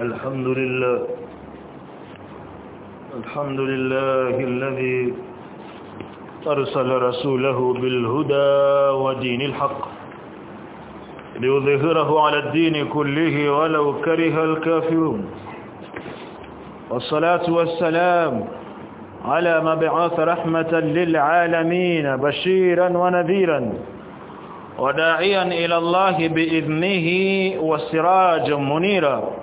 الحمد لله. الحمد لله الذي أرسل رسوله بالهدى ودين الحق ليظهره على الدين كله ولو كره الكافرون. والصلاة والسلام على مبعوث رحمة للعالمين بشيرا ونذيرا وداعيا إلى الله بإذنه وسراجا منيرا.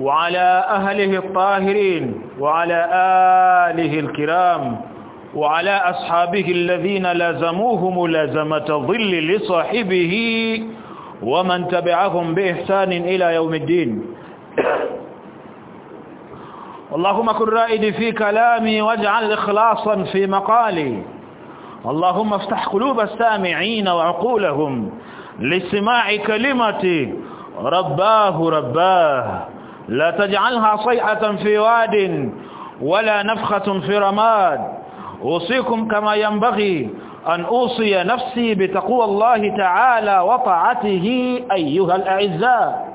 وعلى أهله الطاهرين وعلى آله الكرام وعلى أصحابه الذين لزموه ملازمة ظل لصاحبه ومن تبعهم بإحسان إلى يوم الدين. اللهم كن رائدي في كلامي واجعل إخلاصا في مقالي. اللهم افتح قلوب السامعين وعقولهم لسماع كلمتي. رباه رباه. لا تجعلها صيحة في واد ولا نفخة في رماد. أوصيكم كما ينبغي أن أوصي نفسي بتقوى الله تعالى وطاعته أيها الأعزاء.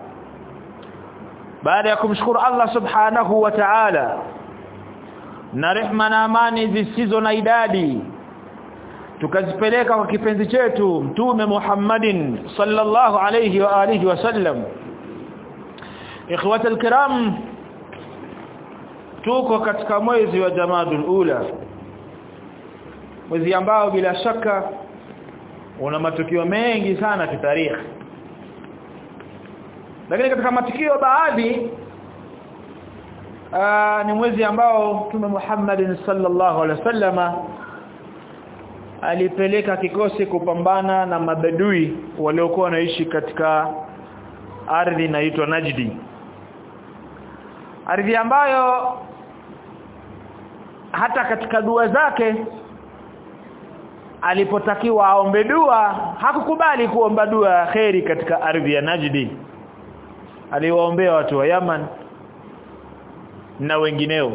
بعد يكم شكر الله سبحانه وتعالى. نرحمنا ماني ذي السيزون ايدادي تكذبليك وكفنزي جيتو محمد صلى الله عليه وآله وسلم. Ikhwata alkiram tuko katika mwezi wa Jamadul Ula. Mwezi ambao bila shaka una matukio mengi sana kitarikhi lakini katika matukio baadhi aa, ni mwezi ambao Mtume Muhammad sallallahu alaihi wasallama alipeleka kikosi kupambana na mabedui waliokuwa wanaishi katika ardhi inaitwa Najdi ardhi ambayo hata katika dua zake alipotakiwa aombe dua hakukubali kuomba dua ya kheri katika ardhi ya Najdi. Aliwaombea watu wa Yaman na wengineo.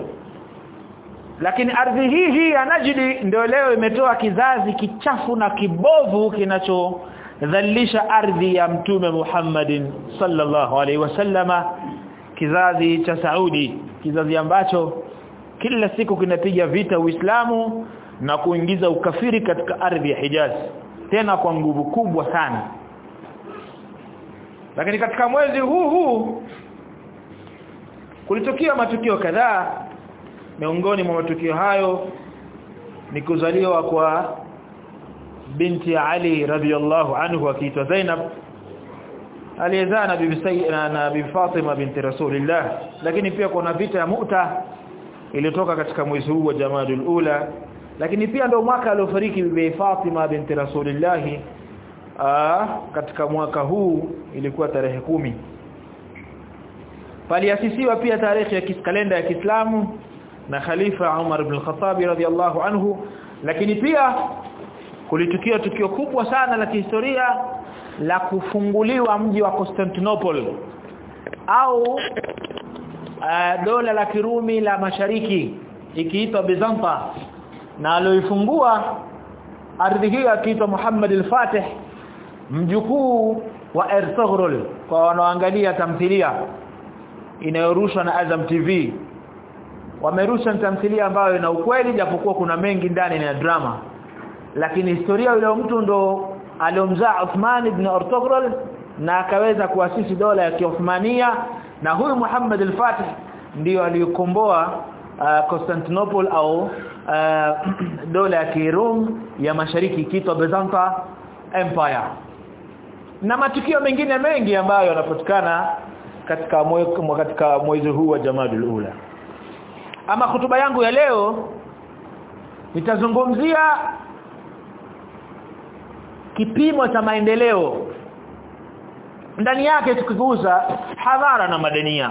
Lakini ardhi hii hii ya Najdi ndio leo imetoa kizazi kichafu na kibovu kinachodhalilisha ardhi ya mtume Muhammadin sallallahu alaihi wasallama kizazi cha Saudi kizazi ambacho kila siku kinapiga vita Uislamu na kuingiza ukafiri katika ardhi ya Hijaz tena kwa nguvu kubwa sana. Lakini katika mwezi huu huu kulitokea matukio kadhaa. Miongoni mwa matukio hayo ni kuzaliwa kwa binti Ali radhiallahu anhu akiitwa Zainab aliyezaa na bibi Sayyida na bibi Fatima binti Rasulillah. Lakini pia kuna vita ya Mu'ta iliyotoka katika mwezi huu wa Jamadul Ula. Lakini pia ndio mwaka aliofariki bibi Fatima binti Rasulillah katika mwaka huu ilikuwa tarehe kumi. Paliasisiwa pia tarehe ya kalenda ya Kiislamu na Khalifa Umar ibn al-Khattab radhiyallahu anhu. Lakini pia kulitukia tukio kubwa sana la kihistoria la kufunguliwa mji wa Constantinople au uh, dola la Kirumi la Mashariki ikiitwa Byzanta na alioifungua ardhi hiyo akiitwa Muhammad al-Fatih mjukuu wa Ertugrul kwa wanaoangalia tamthilia inayorushwa na Azam TV wamerusha tamthilia ambayo ina ukweli japokuwa kuna mengi ndani na drama. Lakini historia yule mtu ndo aliomzaa Uthman ibn Ertugrul na akaweza kuasisi dola ya Kiuthmania. Na huyu Muhammad al-Fatih ndio aliyokomboa uh, Constantinople au uh, dola ya Kirum ya mashariki kitwa Byzantine Empire. Na matukio mengine mengi ambayo yanapatikana katika mwezi katika mwezi huu wa Jamadul Ula. Ama hotuba yangu ya leo nitazungumzia kipimo cha maendeleo. Ndani yake tukiguza hadhara na madania.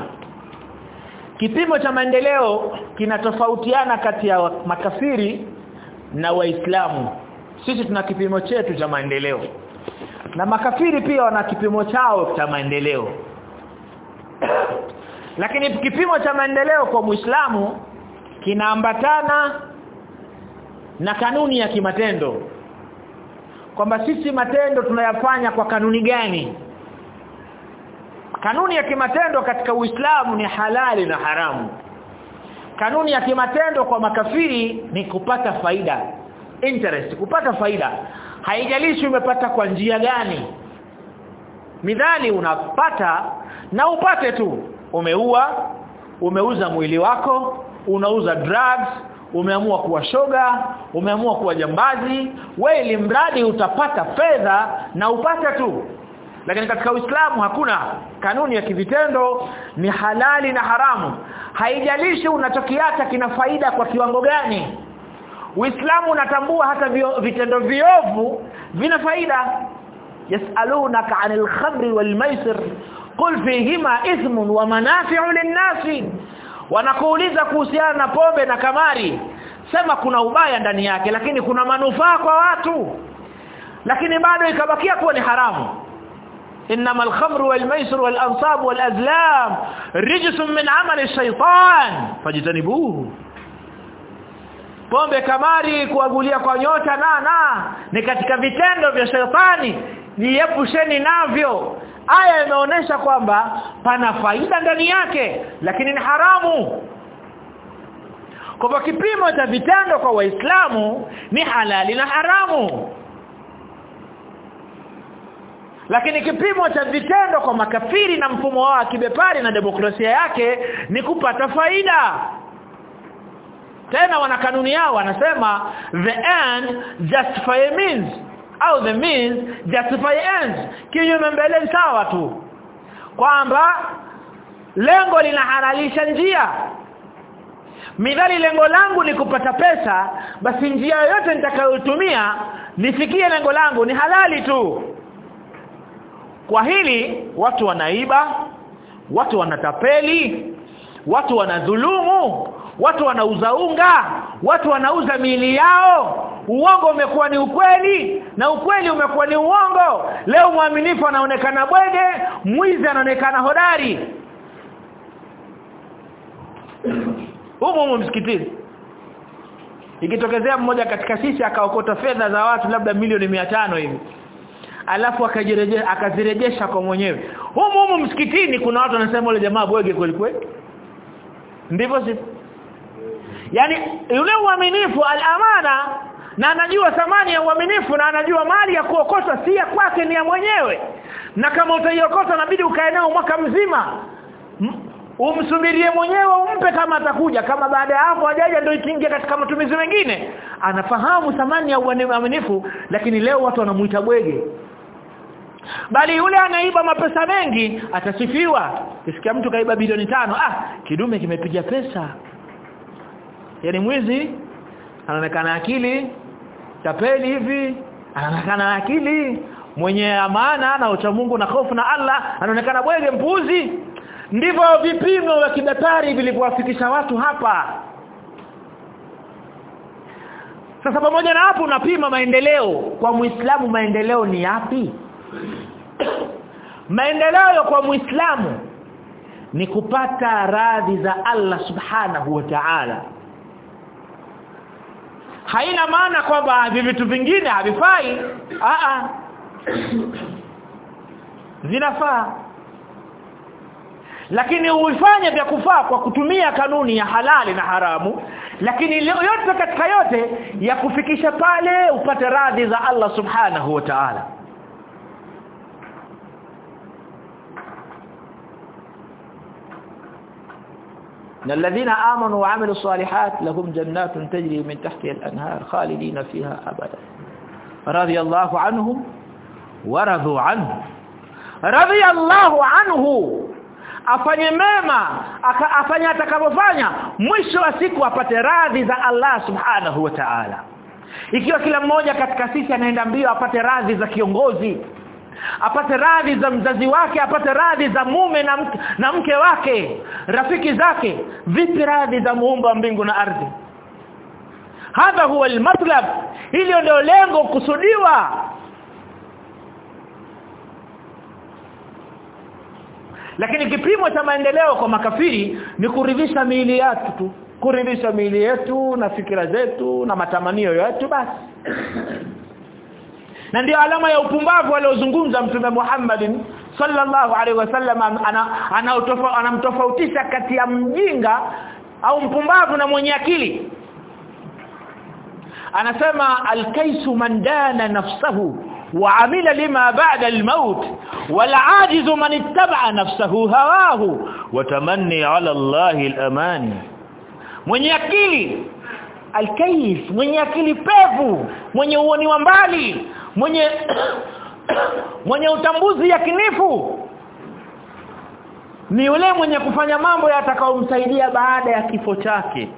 Kipimo cha maendeleo kinatofautiana kati ya makafiri na waislamu. Sisi tuna kipimo chetu cha maendeleo. Na makafiri pia wana kipimo chao cha maendeleo. Lakini kipimo cha maendeleo kwa Muislamu kinaambatana na kanuni ya kimatendo kwamba sisi matendo tunayafanya kwa kanuni gani? Kanuni ya kimatendo katika Uislamu ni halali na haramu. Kanuni ya kimatendo kwa makafiri ni kupata faida interest kupata faida. Haijalishi umepata kwa njia gani. Midhali unapata na upate tu. Umeua umeuza mwili wako unauza drugs umeamua kuwa shoga umeamua kuwa jambazi wewe ili mradi utapata fedha na upate tu. Lakini katika Uislamu hakuna. Kanuni ya kivitendo ni halali na haramu. Haijalishi unachokiacha kina faida kwa kiwango gani. Uislamu unatambua hata vitendo viovu vina faida. Yasalunaka 'anil khamri wal maisir. Qul fihima ithmun wa manafi'u lin-nasi wanakuuliza kuhusiana na pombe na kamari sema kuna ubaya ndani yake lakini kuna manufaa kwa watu lakini bado ikabakia kuwa ni haramu انما الخمر والميسر والانصاب والازلام رجس من عمل الشيطان فاجتنبوه pombe kamari kuagulia kwa nyota na na ni katika vitendo vya shetani niepusheni navyo. Aya imeonesha kwamba pana faida ndani yake lakini ni haramu. Kwa kipimo cha vitendo kwa waislamu ni halali na haramu. Lakini kipimo cha vitendo kwa makafiri na mfumo wao kibepari na demokrasia yake ni kupata faida. Tena wana kanuni yao wanasema the end justify means au the means justify ends kinyume mbele sawa tu. Kwamba lengo linahalalisha njia. Midhali lengo langu ni kupata pesa basi njia yoyote nitakayotumia nifikie lengo langu ni halali tu. Kwa hili watu wanaiba watu wanatapeli watu wanadhulumu watu wanauza unga watu wanauza miili yao. Uongo umekuwa ni ukweli na ukweli umekuwa ni uongo. Leo mwaminifu anaonekana bwege mwizi anaonekana hodari. Humu humu msikitini. Ikitokezea mmoja katika sisi akaokota fedha za watu labda milioni tano hivi. Alafu akajirejesha akazirejesha kwa mwenyewe. Humu humu msikitini kuna watu wanasema yule jamaa bwege kweli kweli. Ndivyo si yani yule uaminifu al-amana na anajua thamani ya uaminifu na anajua mali ya kuokota si ya kwake ni ya mwenyewe. Na kama utaiokota inabidi ukae nao mwaka mzima. Umsubirie mwenyewe umpe kama atakuja. Kama baada ya hapo hajaja ndio ikiingia katika matumizi mengine. Anafahamu thamani ya uaminifu lakini leo watu wanamuita bwege. Bali yule anaiba mapesa mengi atasifiwa. Kisikia mtu kaiba bilioni tano ah kidume kimepiga pesa yani mwizi anaonekana akili tapeli hivi anaonekana akili. Mwenye amana na ucha Mungu na hofu na Allah anaonekana bwege mpuzi. Ndivyo vipimo vya kidatari vilivyowafikisha watu hapa. Sasa pamoja na hapo unapima maendeleo. Kwa Muislamu maendeleo ni yapi? Maendeleo kwa Muislamu ni kupata radhi za Allah Subhanahu wa Ta'ala haina maana kwamba hivi vitu vingine havifai. A a zinafaa. Lakini uifanye vya kufaa kwa kutumia kanuni ya halali na haramu. Lakini yote katika yote ya kufikisha pale upate radhi za Allah subhanahu wa ta'ala na alladhina amanu wa amilu salihat lahum jannatun tajri min tahtiha al-anhar khalidina fiha abada radiyallahu anhum wa radu anhu radiyallahu anhu afanye mema afanye atakavyofanya mwisho wa siku apate radhi za Allah subhanahu wa ta'ala ikiwa kila mmoja katika sisi anaenda mbio apate radhi za kiongozi apate radhi za mzazi wake apate radhi za mume na mke, na mke wake rafiki zake. Vipi radhi za muumba wa mbingu na ardhi? Hadha huwa almatlab. Hilo ndio lengo kusudiwa. Lakini kipimo cha maendeleo kwa makafiri ni kuridhisha miili yetu tu. Kuridhisha miili yetu na fikira zetu na matamanio yetu basi na ndio alama ya upumbavu aliozungumza mtume Muhammad sallallahu alaihi wasallam anamtofautisha ana kati ya mjinga au mpumbavu na mwenye akili anasema alkaisu man dana nafsahu وعمل لما بعد الموت والعاجز من اتبع نفسه هواه وتمني على الله الأمان mwenye akili alkayis mwenye akili pevu mwenye uoni wa mbali mwenye mwenye utambuzi yakinifu ni yule mwenye kufanya mambo yatakayomsaidia baada ya kifo chake.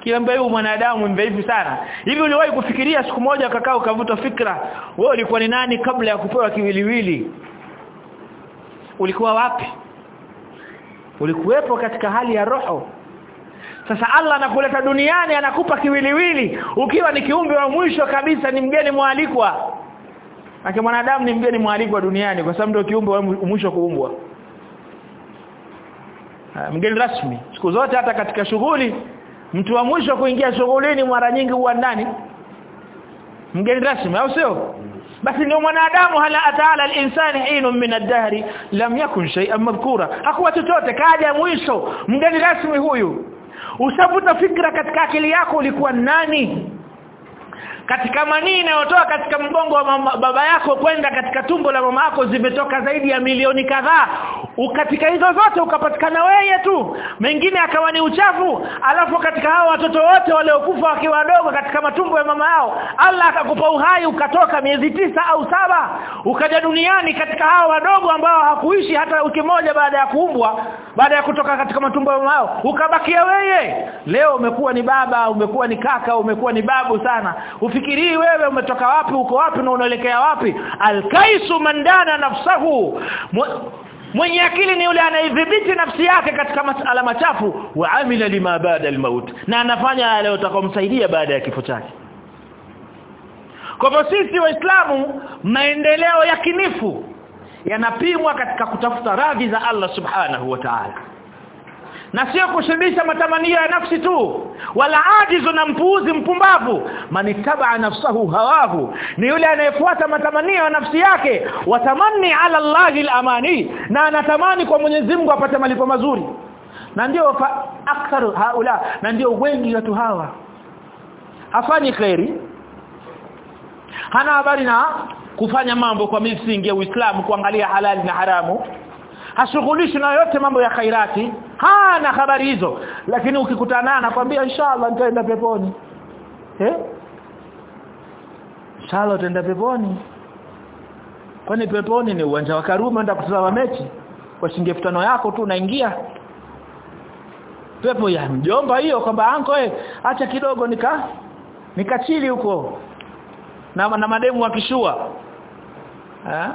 Kiambaye mwanadamu mdhaifu sana. Hivi uliwahi kufikiria siku moja kakao ukavuta fikra wewe ulikuwa ni nani kabla ya kupewa kiwiliwili? Ulikuwa wapi? Ulikuwepo katika hali ya roho sasa Allah anakuleta duniani anakupa kiwiliwili. Ukiwa ni kiumbe wa mwisho kabisa ni mgeni mwalikwa. Ake mwanadamu ni mgeni mwalikwa duniani kwa sababu ndio kiumbe wa mwisho kuumbwa. Mgeni rasmi. Siku zote hata katika shughuli mtu wa mwisho kuingia shughulini mara nyingi huwa nani? Mgeni rasmi au sio? Basi ndio mwanadamu hala ataala al-insani hinu min ad-dahri lam yakun shay'an madhkura. Hakuwa chochote kaja mwisho. Mgeni rasmi huyu ushavuta fikra katika akili yako ulikuwa nani katika manii inayotoka katika mgongo wa mama, baba yako kwenda katika tumbo la mama yako zimetoka zaidi ya milioni kadhaa. Katika hizo zote ukapatikana wewe tu. Mengine akawa ni uchafu. Alafu katika hao watoto wote waliokufa wakiwa wadogo katika matumbo ya mama yao Allah akakupa uhai ukatoka miezi tisa au saba. Ukaja duniani katika hao wadogo ambao hakuishi hata wiki moja baada ya kuumbwa baada ya kutoka katika matumbo ya mama yao. Ukabakia wewe. Leo umekuwa ni baba umekuwa ni kaka umekuwa ni babu sana ufikirii wewe umetoka wapi uko wapi na unaelekea wapi? Alkaisu mandana nafsahu. Mwenye akili ni yule anaidhibiti nafsi yake katika masala machafu. Wa amila lima baada almaut. Na anafanya yale yatakaomsaidia baada ya kifo chake. Kwa hivyo sisi waislamu maendeleo ya kinifu yanapimwa katika kutafuta radhi za Allah subhanahu wa ta'ala na sio kushibisha matamanio ya nafsi tu wala ajizu na mpuuzi mpumbavu. Manitaba nafsahu hawahu ni yule anayefuata matamanio ya nafsi yake. Watamani ala Allahi al-amani na anatamani kwa Mwenyezi Mungu apate malipo mazuri. Na ndio aktharu haula na ndio wengi watu hawa. Hafanyi khairi hana habari na kufanya mambo kwa misingi ya Uislamu kuangalia halali na haramu hashughulishi na yote mambo ya khairati. Hana habari hizo. Lakini ukikutana anakwambia inshallah nitaenda peponi. Eh? Inshallah utaenda peponi. Kwani peponi ni uwanja wa Karume enda kutazama mechi? Kwa shilingi 5000 yako tu unaingia. Pepo ya mjomba hiyo kwamba anko eh acha kidogo nika nikachili huko na, na mademu wakishua eh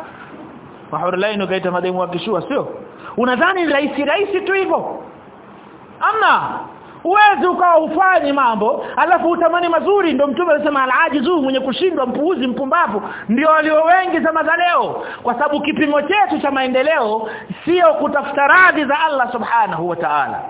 Mahurulaini ukaita mademu akishua sio? Unadhani rahisi rahisi tu hivyo? Amna uwezi ukawa ufanye mambo alafu utamani mazuri ndio mtume alisema alajizu mwenye kushindwa mpuuzi mpumbavu. Ndio walio wengi za mazaleo kwa sababu kipimo chetu cha maendeleo sio kutafuta radhi za Allah subhanahu wa ta'ala.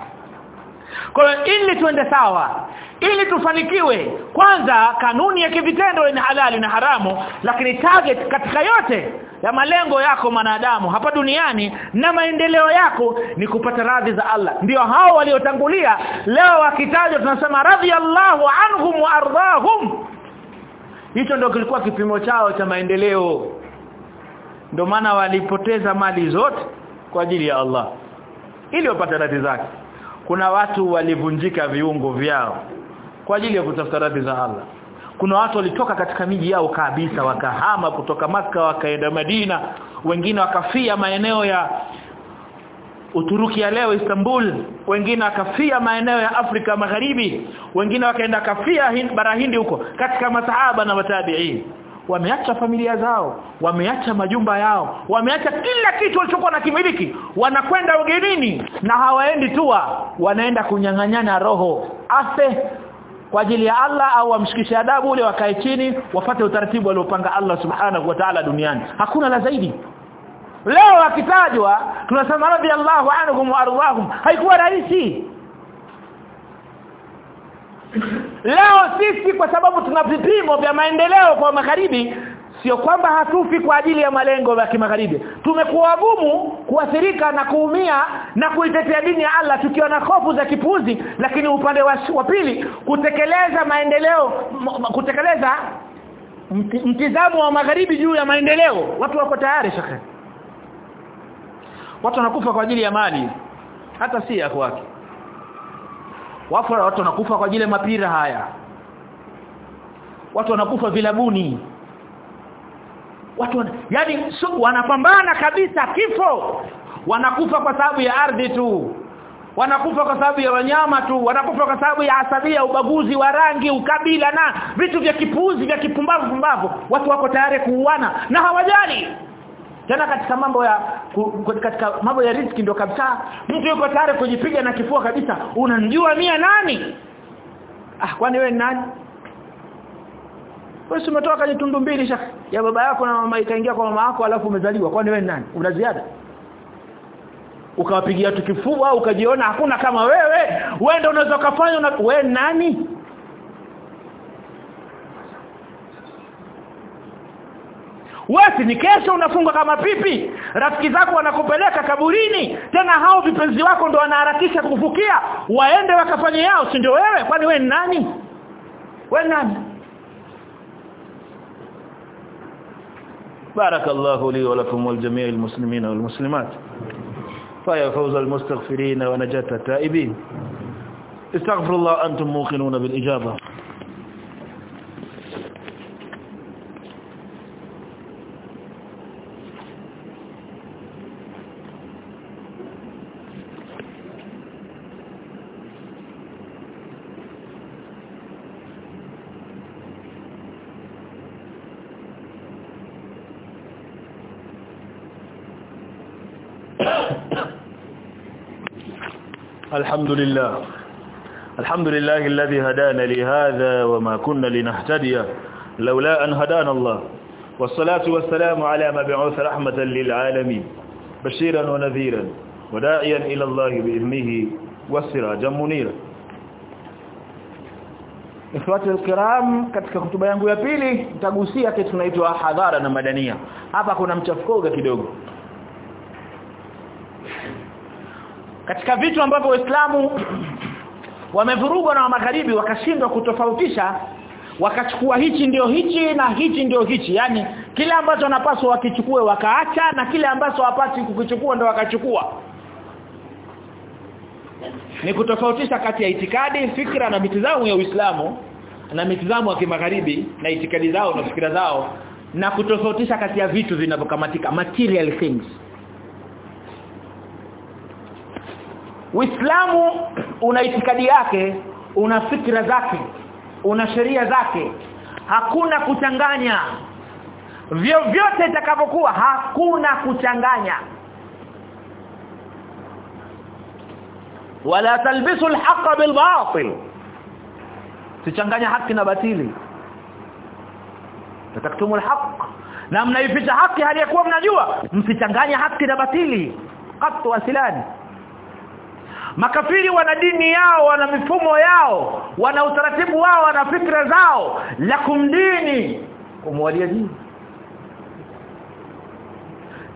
Kwa hiyo ili tuende sawa ili tufanikiwe kwanza kanuni ya kivitendo ni halali na haramu lakini target katika yote ya malengo yako mwanadamu hapa duniani na maendeleo yako ni kupata radhi za Allah. Ndio hao waliotangulia. Leo wakitajwa tunasema radhiallahu anhum wa ardahum. Hicho ndio kilikuwa kipimo chao cha maendeleo. Ndio maana walipoteza mali zote kwa ajili ya Allah. Ili wapate radhi zake. Kuna watu walivunjika viungo vyao kwa ajili ya kutafuta radhi za Allah kuna watu walitoka katika miji yao kabisa wakahama kutoka maka wakaenda Madina wengine wakafia maeneo ya Uturuki ya leo Istanbul wengine wakafia maeneo ya Afrika Magharibi wengine wakaenda kafia bara hindi huko katika masahaba na matabiin. Wameacha familia zao wameacha majumba yao wameacha kila kitu walichokuwa na kimiliki wanakwenda ugenini na hawaendi tu wanaenda kunyang'anyana roho. Afe kwa ajili ya Allah au wamshikishe adabu ule wakae chini wafate utaratibu aliopanga Allah subhanahu wa ta'ala duniani. Hakuna la zaidi. Leo akitajwa tunasema radhiallahu anhum wa ardhahum haikuwa rahisi. Leo sisi kwa sababu tuna vipimo vya maendeleo kwa magharibi sio kwamba hatufi kwa ajili ya malengo ya kimagharibi. Tumekuwa wagumu kuathirika na kuumia na kuitetea dini ya Allah tukiwa na hofu za kipuzi lakini upande wa, pili kutekeleza maendeleo kutekeleza mtizamo wa magharibi juu ya maendeleo. Watu wako tayari shekhe. Watu wanakufa kwa ajili ya mali. Hata si ya kwake. Watu wanakufa kwa ajili ya mapira haya. Watu wanakufa vilabuni watu wana, yani wanapambana kabisa kifo. Wanakufa kwa sababu ya ardhi tu. Wanakufa kwa sababu ya wanyama tu. Wanakufa kwa sababu ya asabia ubaguzi wa rangi ukabila na vitu vya kipuzi vya kipumbavu pumbavu. Watu wako tayari kuuana na hawajali. Tena katika mambo ya katika mambo ya riski ndio kabisa mtu yuko tayari kujipiga na kifua kabisa. Unamjua mia nani? Ah kwani wewe nani wewe umetoka kwenye tundu mbili shaka ya baba yako na mama ikaingia kwa mama yako alafu umezaliwa. Kwani wewe nani? Una ziada? Ukawapigia tukifua ukajiona hakuna kama wewe. Wewe ndio unaweza kufanya una... wewe nani? Wewe ni kesho unafunga kama pipi. Rafiki zako wanakupeleka kaburini. Tena hao vipenzi wako ndo wanaharakisha kufukia waende wakafanye yao si ndio wewe? Kwani wewe nani? Wewe nani بارك الله لي ولكم والجميع المسلمين والمسلمات. فيا فوز المستغفرين ونجاة التائبين. استغفر الله أنتم موقنون بالإجابة. الحمد لله الحمد لله الذي هدانا لهذا وما كنا لنهتدي لولا أن هدانا الله والصلاة والسلام على مبعوث رحمة للعالمين بشيرا ونذيرا وداعيا إلى الله بإذنه وسراجا منيرا Ikhwati alkiram katika kutuba yangu ya pili nitagusia kitu tunaitwa hadhara na madania. Hapa kuna mchafukoga. Katika vitu ambavyo waislamu wamevurugwa na magharibi wakashindwa kutofautisha wakachukua hichi ndio hichi na hichi ndio hichi. Yani kile ambacho wanapaswa wakichukue wakaacha na kile ambacho hawapati kukichukua ndio wakachukua. Ni kutofautisha kati ya itikadi fikra na mitazamo ya Uislamu na mitizamo ya kimagharibi na itikadi zao na fikra zao na kutofautisha kati ya vitu vinavyokamatika material things Uislamu una itikadi yake, una fikra zake, una sheria zake. Hakuna kuchanganya. Vyo vyote itakavyokuwa hakuna kuchanganya. Wala talbisu alhaqa bilbatil. Sichanganya haki na batili. Tataktumu alhaq. Na mnaificha haki hali ya kuwa mnajua msichanganye haki na batili. Qattu asilani makafiri wana dini yao wana mifumo yao wana utaratibu wao wana fikra zao lakum dini kumwalia dini.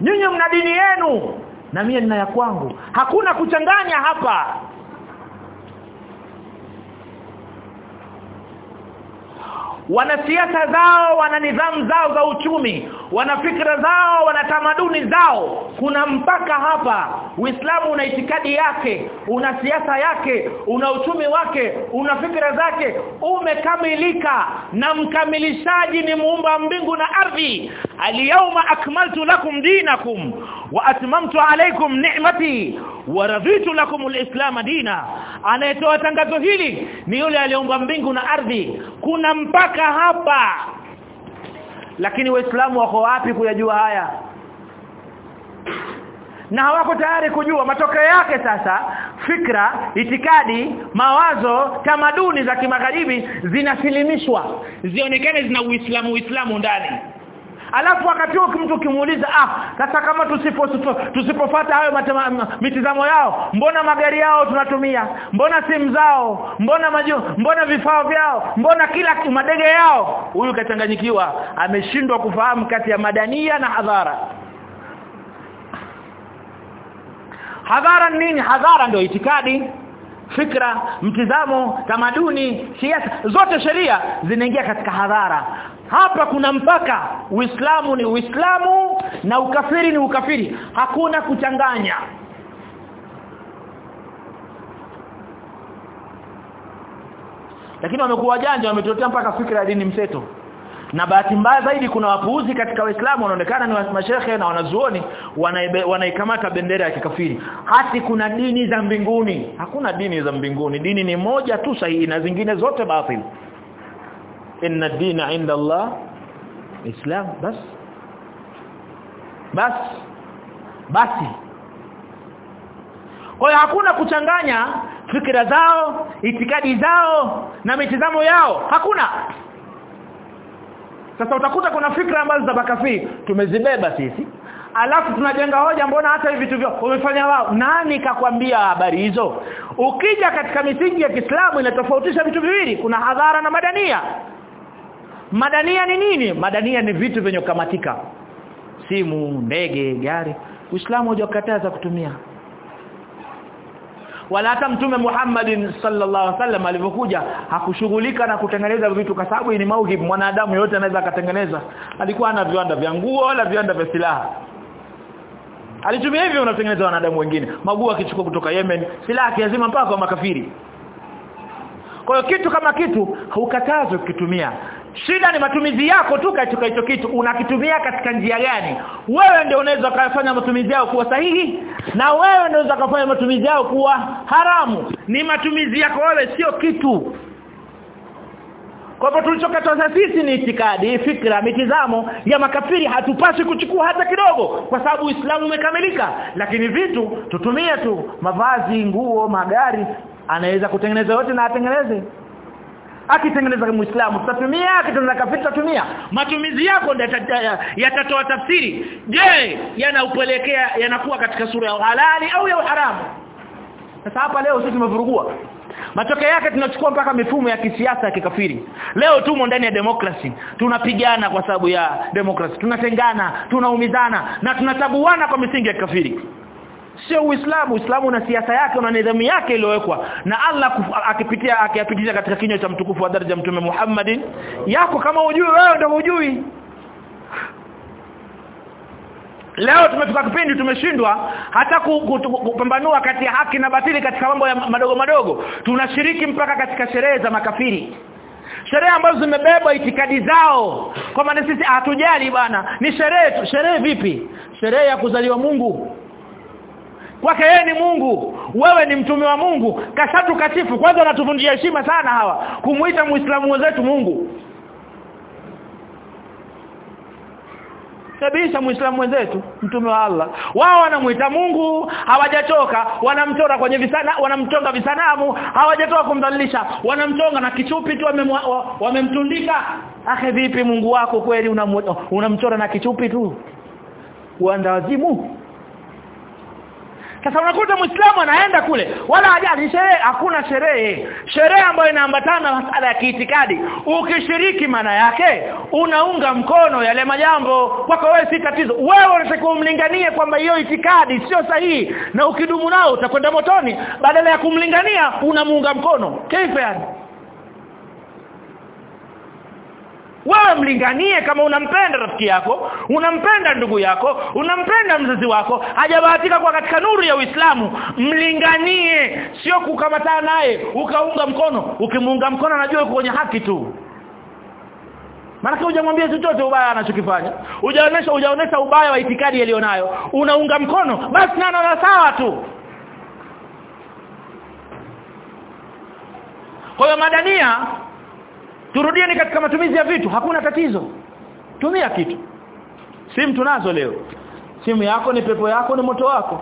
Nyinyi mna dini yenu na mimi nina ya kwangu. Hakuna kuchanganya hapa wana siasa zao wana nidhamu zao za uchumi wana fikra zao wana tamaduni zao. Kuna mpaka hapa. Uislamu una itikadi yake una siasa yake una uchumi wake una fikra zake. Umekamilika. Na mkamilishaji ni muumba mbingu na ardhi. Alyawma akmaltu lakum dinakum wa atmamtu alaykum ni'mati wa raditu lakum alislam dina. Anayetoa tangazo hili ni yule aliyeumba mbingu na ardhi. Kuna mpaka hapa. Lakini waislamu wako wapi kuyajua haya? Na hawako tayari kujua matokeo yake sasa. Fikra itikadi mawazo tamaduni za kimagharibi zinasilimishwa. Zionekane zina uislamu uislamu ndani alafu wakati huo mtu kimuuliza ah sasa kama tusipo tusipofuata hayo mitizamo yao mbona magari yao tunatumia? Mbona simu zao? Mbona maju, mbona vifaa vyao? Mbona kila madege yao? Huyu kachanganyikiwa ameshindwa kufahamu kati ya madania na hadhara. Hadhara nini? Hadhara ndio itikadi fikra mtizamo tamaduni siasa. Zote sheria zinaingia katika hadhara hapa kuna mpaka. Uislamu ni uislamu na ukafiri ni ukafiri. Hakuna kuchanganya. Lakini wamekuwa janja wametotea mpaka fikra ya dini mseto. Na bahati mbaya zaidi kuna wapuuzi katika waislamu wanaonekana ni mashehe na wanazuoni wanaikamata bendera ya kikafiri. Hati kuna dini za mbinguni. Hakuna dini za mbinguni. Dini ni moja tu sahihi na zingine zote batil inna dina inda Allah islam bas. Bas. Basi. Kwa hiyo hakuna kuchanganya fikra zao itikadi zao na mitizamo yao. Hakuna. Sasa utakuta kuna fikra ambazo za bakafi tumezibeba sisi. Alafu tunajenga hoja mbona hata hivi vitu vyao wamefanya wao? Nani kakwambia habari hizo? Ukija katika misingi ya Kiislamu inatofautisha vitu viwili. Kuna hadhara na madania madania ni nini? Madania ni vitu vyenye kukamatika. Simu ndege gari. Uislamu hujakataza kutumia. Wala hata mtume Muhammadin sallallahu alaihi wasallam alipokuja hakushughulika na kutengeneza vitu kwa sababu ni mauhib. Mwanadamu yote anaweza akatengeneza. Alikuwa ana viwanda vya nguo wala viwanda vya silaha. Alitumia hivyo unatengeneza wanadamu wengine. Maguo akichukua kutoka Yemen silaha kiazima mpaka kwa makafiri. Kwa hiyo kitu kama kitu haukatazwi kukitumia shida ni matumizi yako tu katika hicho kitu. Unakitumia katika njia gani? Wewe ndio unaweza kufanya matumizi yao kuwa sahihi na wewe ndio unaweza kufanya matumizi yao kuwa haramu. Ni matumizi yako wewe sio kitu. Kwa hivyo tulichokataza sisi ni itikadi fikra mitizamo ya makafiri. Hatupaswi kuchukua hata kidogo kwa sababu Uislamu umekamilika. Lakini vitu tutumie tu. Mavazi nguo magari anaweza kutengeneza yote na atengeneze akitengeneza muislamu tutatumia akitengeneza kafiri tutatumia. Matumizi yako ndio yatatoa tafsiri. Je yanaupelekea yanakuwa katika sura ya halali au ya haramu sasa hapa leo sisi tumevurugua. Matokeo yake tunachukua mpaka mifumo ya kisiasa ya kikafiri. Leo tumo ndani ya demokrasi tunapigana kwa sababu ya demokrasi tunatengana tunaumizana na tunatabuana kwa misingi ya kikafiri sio uislamu uislamu una siasa yake una nidhamu yake iliyowekwa na Allah akipitia akiyapitisha katika kinywa cha mtukufu wa daraja mtume Muhammadin yako kama ujui wewe ndio ujui Leo tumefika kipindi tumeshindwa hata kupambanua kati ya haki na batili katika mambo ya madogo madogo. Tunashiriki mpaka katika sherehe za makafiri. Sherehe ambazo zimebeba itikadi zao. Kwa maana sisi hatujali bwana. Ni sherehe. Sherehe vipi? Sherehe ya kuzaliwa Mungu. Kwake yeye ni Mungu, wewe ni mtume wa Mungu. Kashatu katifu kwanza anatuvunjia heshima sana hawa. Kumuita Muislamu wenzetu Mungu. kabisa muislamu wenzetu mtume wa Allah. Wao wanamuita Mungu hawajachoka. Wanamchora kwenye visana wanamchonga visanamu hawajatoka kumdhalilisha. Wanamchonga na kichupi tu wamemtundika. Akhe vipi Mungu wako kweli unamchora na kichupi tu? Uanda wazimu sasa unakuta Muislamu anaenda kule wala hajali sherehe hakuna sherehe. Sherehe ambayo inaambatana na masala ya kiitikadi. Ukishiriki maana yake unaunga mkono yale majambo kwako wewe si tatizo. Wewe unatakiwa umlinganie kwamba hiyo itikadi sio sahihi na ukidumu nao utakwenda motoni badala ya kumlingania unamuunga mkono. Kaifa yani? Wewe mlinganie kama unampenda rafiki yako unampenda ndugu yako unampenda mzazi wako hajabahatika kwa katika nuru ya Uislamu mlinganie. Sio kukamatana naye ukaunga mkono. Ukimuunga mkono anajua uko kwenye haki tu. Maana hujamwambia chochote ubaya anachokifanya. Hujaonesha hujaonesha ubaya wa itikadi aliyonayo unaunga mkono basi na sawa tu? Kwa hiyo madania turudieni katika matumizi ya vitu hakuna tatizo. Tumia kitu. Simu tunazo leo. Simu yako ni pepo yako ni moto wako.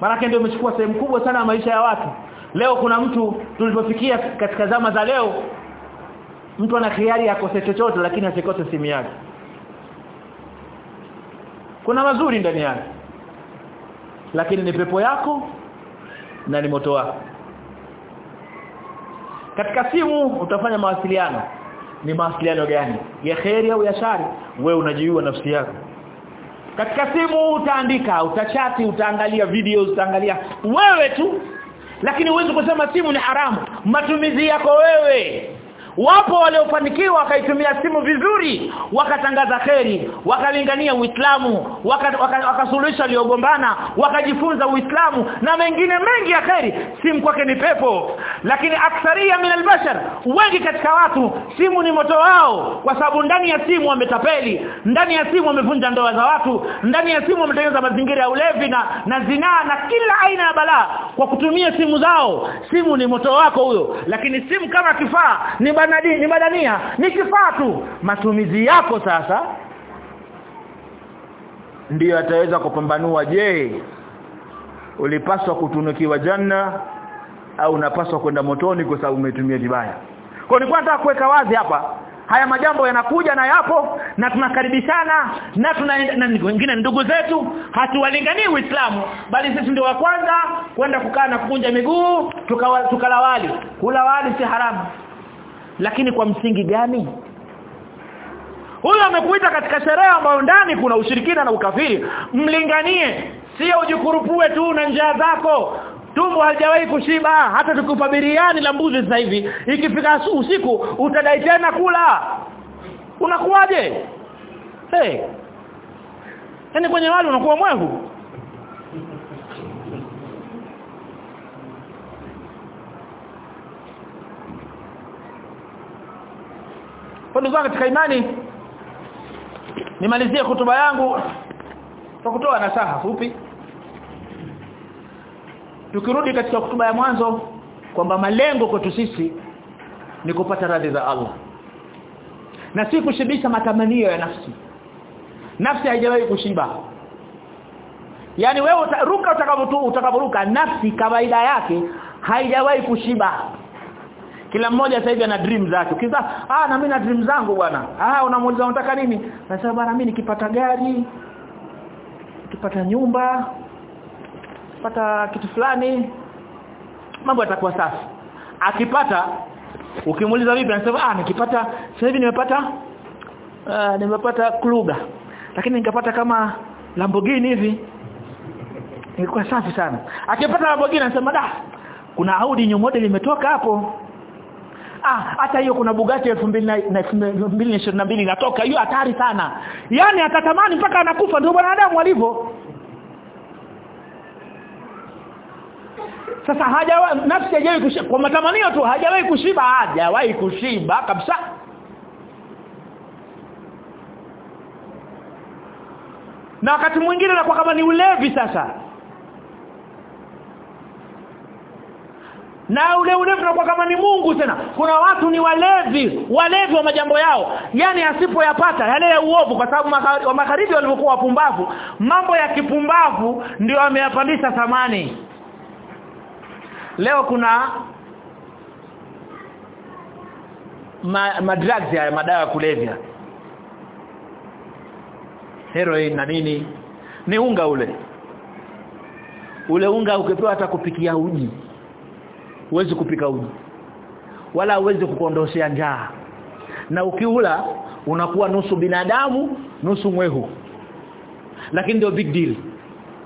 Maana ndio imechukua sehemu kubwa sana ya maisha ya watu. Leo kuna mtu tulipofikia katika zama za leo mtu ana khiari akose chochote lakini asikose simu yake. Kuna mazuri ndani yake. Lakini ni pepo yako na ni moto wako katika simu utafanya mawasiliano. Ni mawasiliano gani? Ya khairi au ya shari? Wewe unajiua nafsi yako. Katika simu utaandika utachati utaangalia video utaangalia wewe tu. Lakini huwezi kusema simu ni haramu. Matumizi yako wewe wapo waliofanikiwa wakaitumia simu vizuri wakatangaza kheri wakalingania uislamu wakasuluhisha waka, waliogombana wakajifunza uislamu na mengine mengi ya kheri. Simu kwake ni pepo. Lakini aktharia min albashar wengi katika watu simu ni moto wao kwa sababu ndani ya simu wametapeli ndani ya simu wamevunja ndoa za watu ndani ya simu wametengeneza mazingira ya ulevi na na zinaa na kila aina ya balaa. Kwa kutumia simu zao simu ni moto wako huyo. Lakini simu kama kifaa ni banadi ni madania. Ni kifaa tu. Matumizi yako sasa ndiyo ataweza kupambanua. Je ulipaswa kutunukiwa janna au unapaswa kwenda motoni kwa sababu umetumia vibaya? Kwa nilikuwa nataka kuweka wazi hapa haya majambo yanakuja na yapo na tunakaribishana na tuna na wengine ndugu zetu. Hatuwalinganii Uislamu bali sisi ndio wa kwanza kwenda kukaa na kukunja miguu tukalawali tuka kula wali si haramu lakini kwa msingi gani? Huyo amekuita katika sherehe ambayo ndani kuna ushirikina na ukafiri. Mlinganie sio ujikurupue tu na njia zako. Tumbo halijawahi kushiba hata tukupa biriani la mbuzi sasa hivi. Ikifika usiku utadai tena kula. Unakuwaje? Hey. yani kwenye wali unakuwa mwehu kwa ndugu katika imani nimalizie hotuba yangu kwa kutoa nasaha fupi. Tukirudi katika hotuba ya mwanzo kwamba malengo kwetu sisi ni kupata radhi za Allah na si kushibisha matamanio ya nafsi. Nafsi haijawahi kushiba. Yaani wewe utaruka utakaporuka nafsi kawaida yake haijawahi kushiba kila mmoja sasa hivi ana dream zake. Ukiza ah na mimi na dream zangu bwana. Ah unamuuliza unataka nini? Nasema bwana mimi nikipata gari nikipata nyumba pata kitu fulani mambo yatakuwa safi. Akipata ukimuuliza vipi anasema ah nikipata sasa hivi nimepata uh, nimepata kluga lakini nikapata kama Lamborghini hivi. Ilikuwa safi sana. Akipata Lamborghini anasema da kuna Audi new model imetoka hapo ah hata hiyo kuna Bugatti 2022 inatoka. Hiyo hatari sana. Yani atatamani mpaka anakufa. Ndio wanadamu walivyo sasa hajawahi nafsi hajawahi kushiba. Kwa matamanio tu hajawahi kushiba. Hajawahi kushiba kabisa. Na wakati mwingine anakuwa kama ni ulevi sasa na ule ule unakuwa kama ni Mungu tena. Kuna watu ni walevi walevi wa majambo yao. Yani asipoyapata yale ya uovu kwa sababu wa magharibi walivyokuwa wapumbavu mambo ya kipumbavu ndio ameyapandisha thamani. Leo kuna ma, ma drugs madawa ya kulevya. Heroin na nini. Ni unga ule. Ule unga ukipewa hata kupikia uji huwezi kupika uji. Wala huwezi kukondoshea njaa. Na ukiula unakuwa nusu binadamu nusu mwehu. Lakini ndio big deal.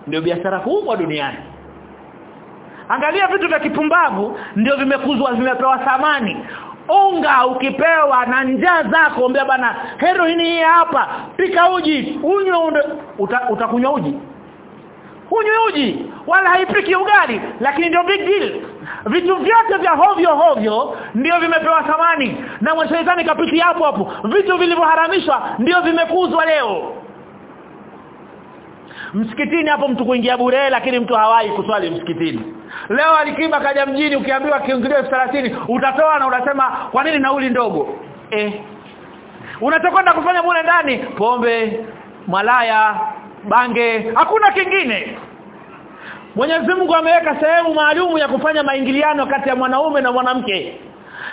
Ndio biashara kubwa duniani. Angalia vitu vya kipumbavu ndio vimekuzwa vimepewa thamani. Unga ukipewa na njaa zako ombea bana heroini hii hapa. Pika uji unywe utakunywa uta uji unywe uji wala haipiki ugali lakini ndio big deal. Vitu vyote vya hovyo hovyo ndio vimepewa thamani. Na shetani kapiti hapo hapo. Vitu vilivyoharamishwa ndio vimekuzwa leo. Msikitini hapo mtu kuingia bure lakini mtu hawai kuswali msikitini. Leo alikiba kaja mjini ukiambiwa kiingilio 30 utatoa na unasema kwa nini nauli ndogo? Eh. Unachokwenda kufanya mule ndani pombe malaya bange hakuna kingine. Mwenyezi Mungu ameweka sehemu maalumu ya kufanya maingiliano kati ya mwanaume na mwanamke.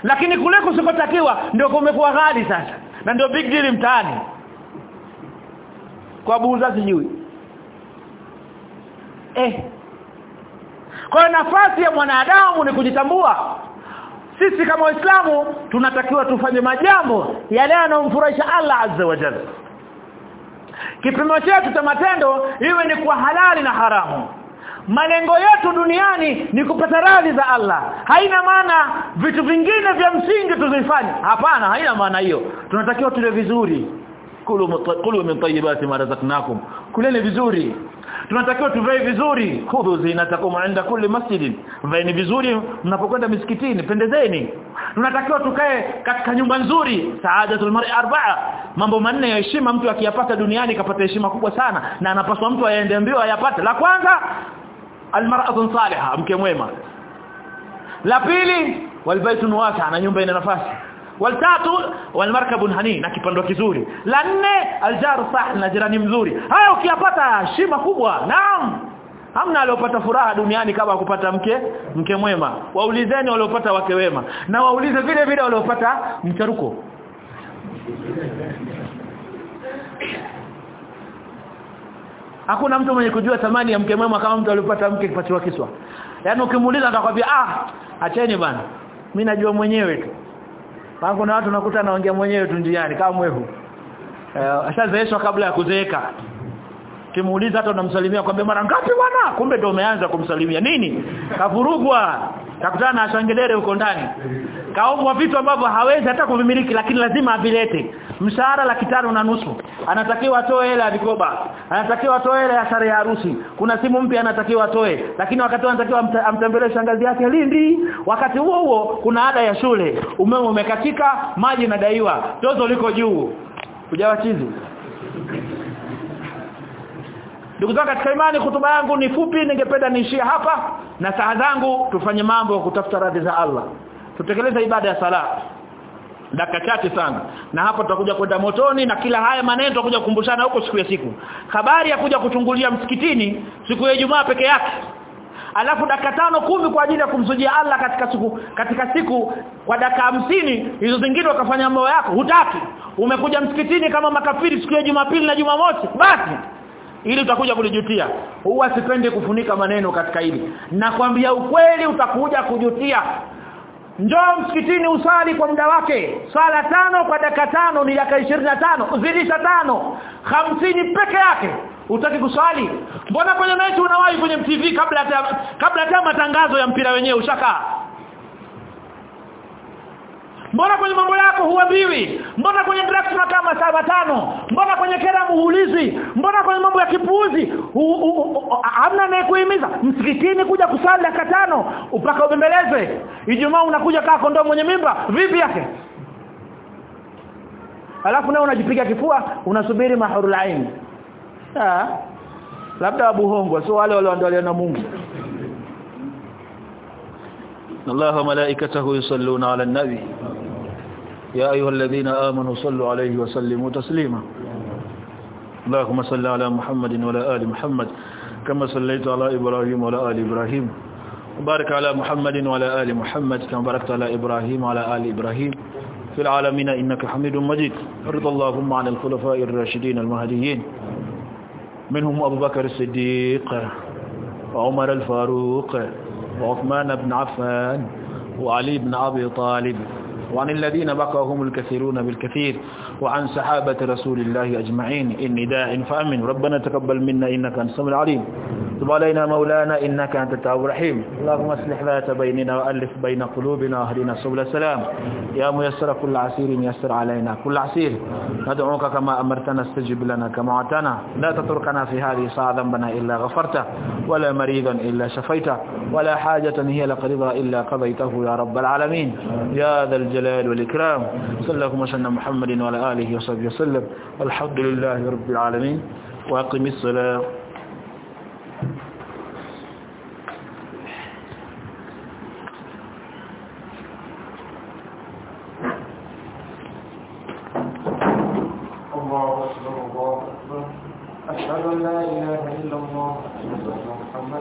Lakini kule kusikotakiwa ndio kumekuwa ghali sasa. Na ndio big deal mtaani. Kwa buuza sijui. Eh. Kwa nafasi ya mwanadamu ni kujitambua. Sisi kama waislamu tunatakiwa tufanye majambo yale yanayomfurahisha Allah azza wa jalla kipimo chetu cha matendo iwe ni kwa halali na haramu. Malengo yetu duniani ni kupata radhi za Allah. Haina maana vitu vingine vya msingi tuzifanye. Hapana haina maana hiyo. Tunatakiwa tule vizuri. Kulu kulu min tayyibati ma razaqnakum. Kuleni vizuri tunatakiwa tuvae vizuri. Khudhu zinatakum inda kulli masjidin. Vaeni vizuri mnapokwenda misikitini pendezeni. Tunatakiwa tukae katika nyumba nzuri. Saadatul mar'i arba'a. Mambo manne ya heshima mtu akiyapata duniani kapata heshima kubwa sana. Na anapaswa mtu aende mbio ayapate. La kwanza almar'atu salihah mke mwema. La pili walbaytun wasi'a na nyumba ina nafasi waltatu walmarkabun hani na kipando kizuri. La nne aljaru sah na jirani mzuri. Haya ukiyapata heshima kubwa. Naam. Hamna aliopata furaha duniani kama kupata mke mke mwema. Waulizeni waliopata wake wema. Na waulize vile vile waliopata mcharuko. Hakuna mtu mwenye kujua thamani ya mke mwema kama mtu aliyopata mke kipatiwa kiswa. Yaani ukimuuliza atakwambia ah acheni bana. Mimi najua mwenyewe tu. Maana na watu nakuta anaongea mwenyewe tu njiani kama mwehu. Uh, ashazeeshwa kabla ya kuzeeka. Kimuuliza hata unamsalimia kwambia mara ngapi bwana? Kumbe ndio umeanza kumsalimia. Nini? Kavurugwa. Kakutana na shangelere huko ndani. Kaombwa vitu ambavyo hawezi hata kuvimiliki lakini lazima avilete. Mshahara laki tano na nusu. Anatakiwa atoe hela ya vikoba. Anatakiwa atoe hela ya sare ya harusi. Kuna simu mpya anatakiwa atoe. Lakini wakati anatakiwa amtembelee shangazi yake Lindi. Wakati huo huo kuna ada ya shule. Umeme umekatika, maji nadaiwa. Tozo liko juu. Kujawa chizi. Ndugu zangu katika imani kutuba yangu ni fupi ningependa niishie hapa na saa zangu tufanye mambo ya kutafuta radhi za Allah. tutekeleza ibada ya sala. Dakika chache sana. Na hapo tutakuja kwenda motoni na kila haya maneno tutakuja kukumbushana huko siku ya siku. Habari ya kuja kuchungulia msikitini siku ya Ijumaa peke yake. Alafu dakika tano kumi kwa ajili ya kumsujia Allah katika siku katika siku kwa dakika hamsini hizo zingine ukafanya mambo yako hutaki. Umekuja msikitini kama makafiri siku ya Jumapili na Jumamosi basi ili utakuja kulijutia. Huwa sipendi kufunika maneno katika hili. Nakwambia ukweli utakuja kujutia. Njoo msikitini usali kwa muda wake. Sala tano kwa dakika tano ni dakika tano. Uzidisha tano. Hamsini peke yake. Utaki kusali mbona kwenye mechi unawahi kwenye TV kabla hata kabla hata matangazo ya mpira wenyewe ushakaa Mbona kwenye mambo yako huambiwi? Mbona kwenye draft kama saa tano? Mbona kwenye keramu huulizi? Mbona kwenye mambo ya kipuuzi hamna anayekuhimiza msikitini kuja kusali dakika tano upaka ubembeleze? Ijumaa unakuja kaa kondoo mwenye mimba vipi yake? Alafu nawe unajipiga kifua unasubiri mahurul ain. Ah. Labda Abu Hongwa sio wale walioandaliwa na Mungu. الله وملائكته يصلون على النبي يا أيها الذين آمنوا صلوا عليه وسلموا تسليما. اللهم صل على محمد وعلى آل محمد كما صليت على إبراهيم وعلى آل إبراهيم. وبارك على محمد وعلى آل محمد كما باركت على إبراهيم وعلى آل إبراهيم. في العالمين إنك حميد مجيد. أرض اللهم عن الخلفاء الراشدين المهديين. منهم أبو بكر الصديق وعمر الفاروق وعثمان بن عفان وعلي بن أبي طالب. وعن الذين بقاهم الكثيرون بالكثير وعن سحابة رسول الله أجمعين. إني داع فأمن. ربنا تقبل منا إنك أنت السميع العليم. تب علينا مولانا إنك أنت التواب الرحيم. اللهم أصلح ذات بيننا وألف بين قلوبنا واهدنا سبل السلام. يا ميسر كل عسير يسر علينا كل عسير. ندعوك كما أمرتنا استجب لنا كما وعدتنا لا تتركنا في هذه ساعة ذنبنا إلا غفرته ولا مريضا إلا شفيته ولا حاجة هي لك رضا إلا قضيته يا رب العالمين. يا ذا الجلال والإكرام. صلى الله وسلم محمد وعلى آله وصحبه وسلم. الحمد لله رب العالمين. وأقم الصلاة. محمدا